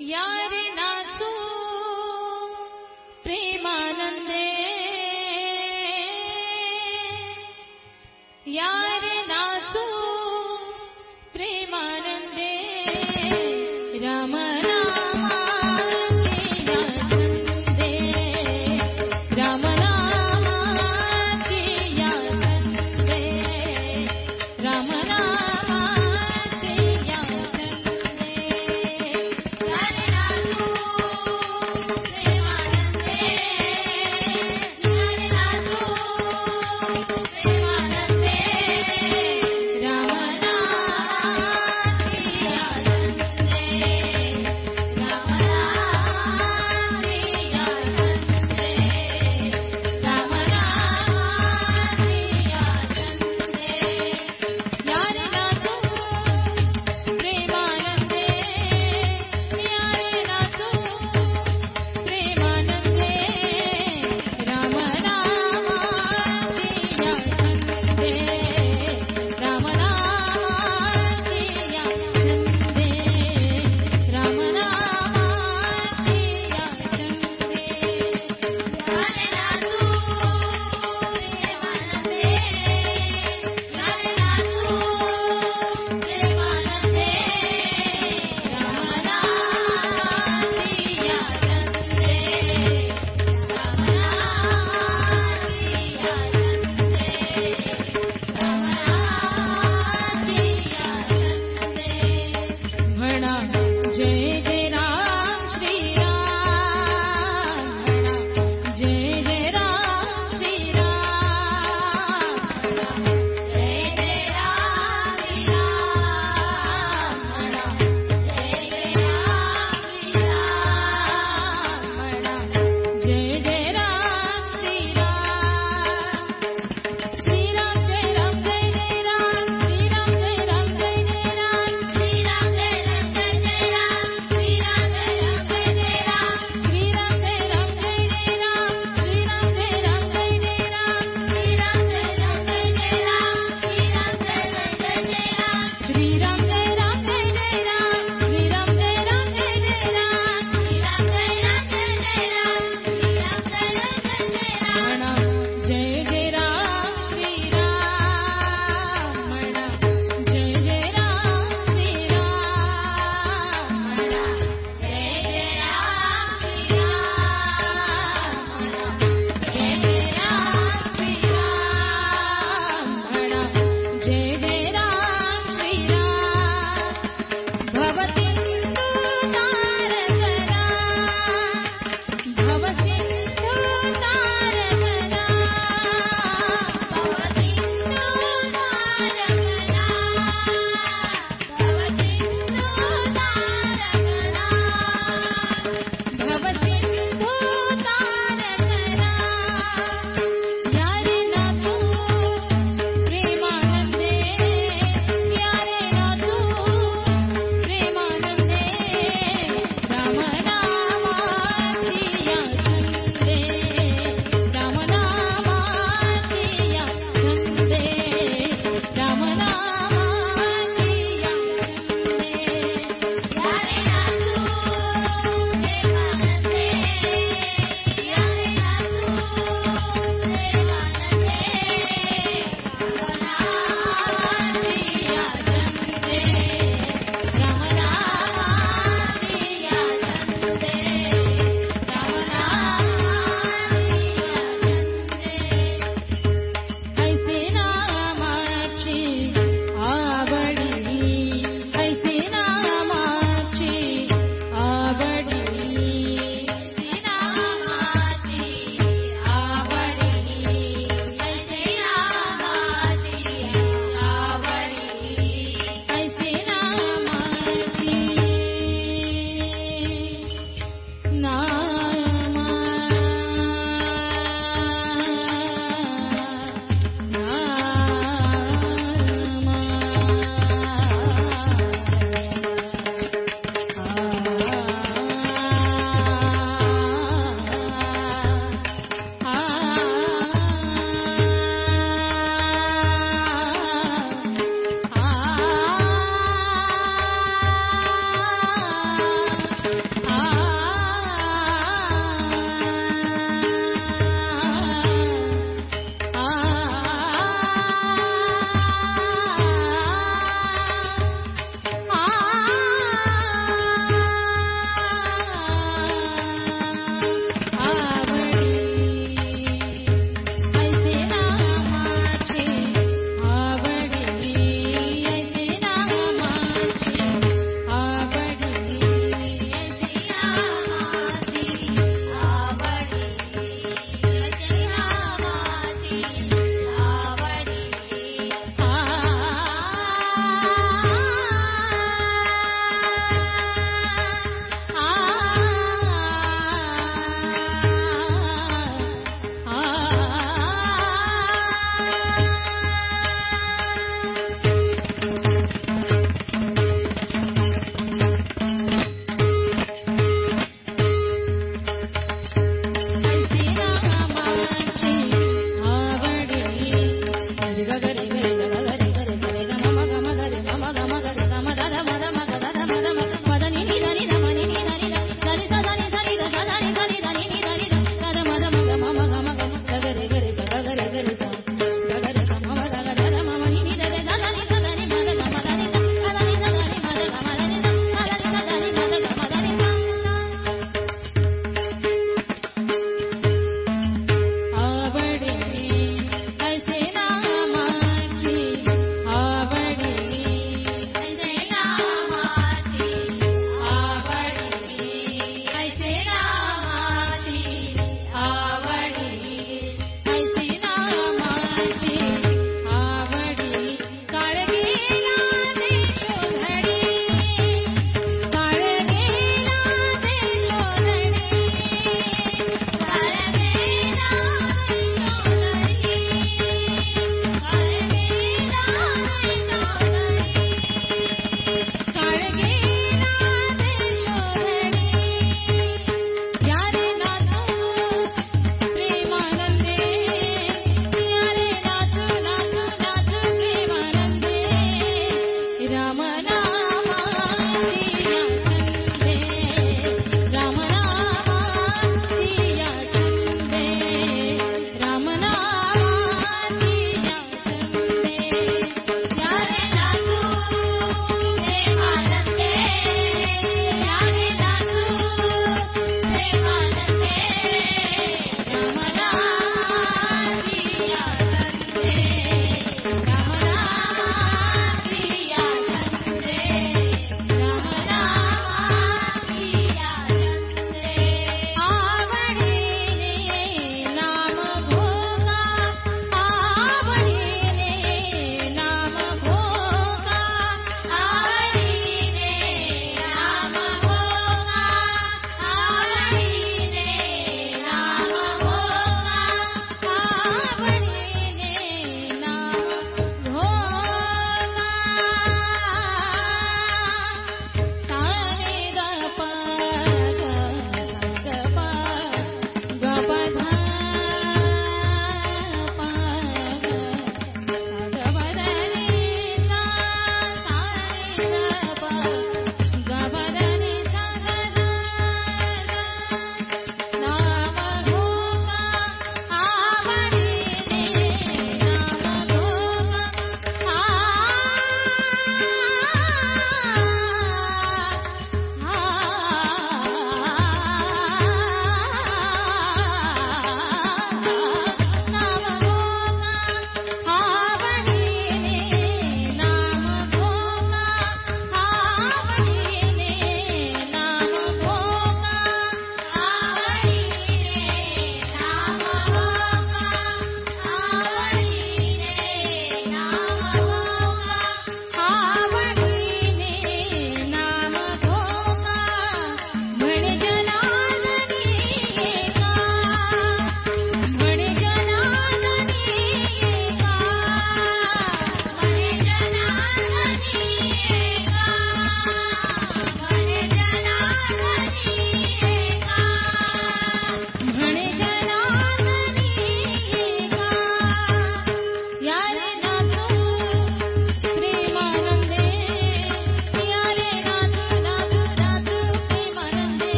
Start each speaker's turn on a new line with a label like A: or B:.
A: यि नासो प्रेमानन्दे। य